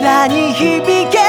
空に響け